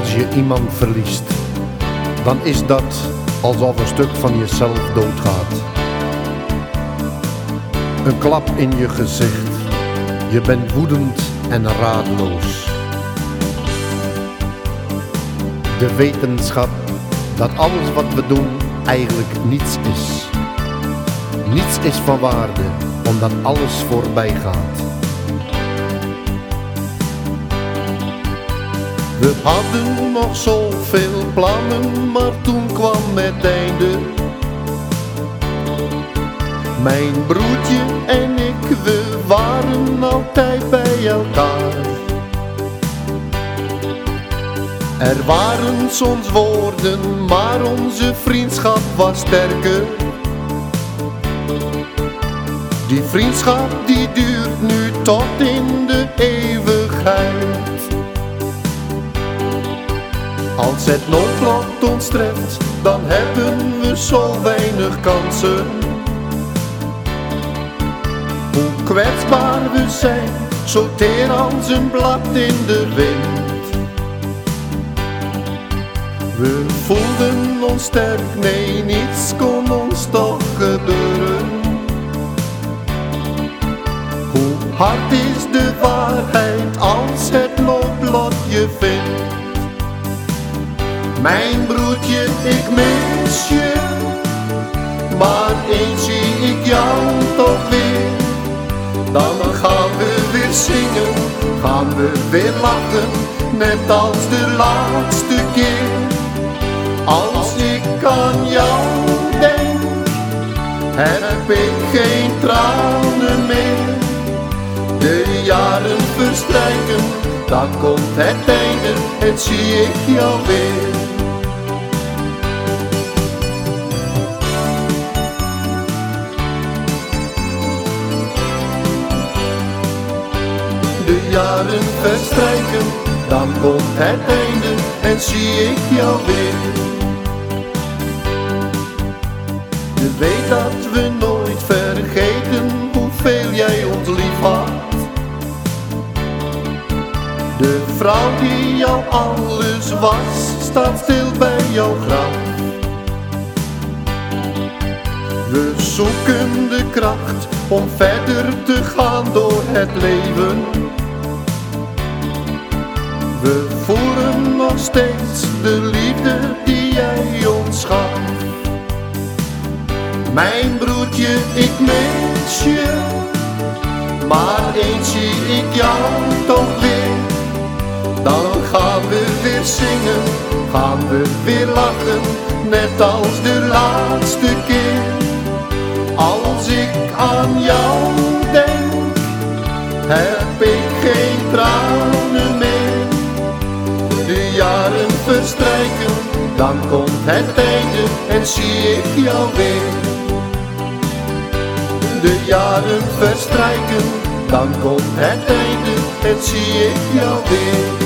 Als je iemand verliest, dan is dat alsof een stuk van jezelf doodgaat. Een klap in je gezicht, je bent woedend en raadloos. De wetenschap dat alles wat we doen eigenlijk niets is. Niets is van waarde, omdat alles voorbij gaat. We hadden nog zoveel plannen, maar toen kwam het einde. Mijn broertje en ik, we waren altijd bij elkaar. Er waren soms woorden, maar onze vriendschap was sterker. Die vriendschap die duurt nu tot in de eeuwigheid. Als het noodlot ons treft, dan hebben we zo weinig kansen. Hoe kwetsbaar we zijn, zo teer als een blad in de wind. We voelden ons sterk, nee, niets kon ons toch gebeuren. Hoe hard is de waarheid als het noodlot je vindt? Mijn broertje, ik mis je, maar eens zie ik jou toch weer. Dan gaan we weer zingen, gaan we weer lachen, net als de laatste keer. Als ik aan jou denk, heb ik geen tranen meer. De jaren verstrijken, dan komt het einde en zie ik jou weer. Verstrijken, dan komt het einde en zie ik jou weer. Je weet dat we nooit vergeten hoeveel jij ons lief had. De vrouw die jou alles was, staat stil bij jouw graf. We zoeken de kracht om verder te gaan door het leven. We voelen nog steeds de liefde die jij ons gaf. Mijn broertje, ik mis je, maar eens zie ik jou toch weer. Dan gaan we weer zingen, gaan we weer lachen, net als de laatste keer. Als ik aan jou denk, heb ik geen tranen meer. Verstrijken, dan komt het einde en zie ik jou weer. De jaren verstrijken, dan komt het einde en zie ik jou weer.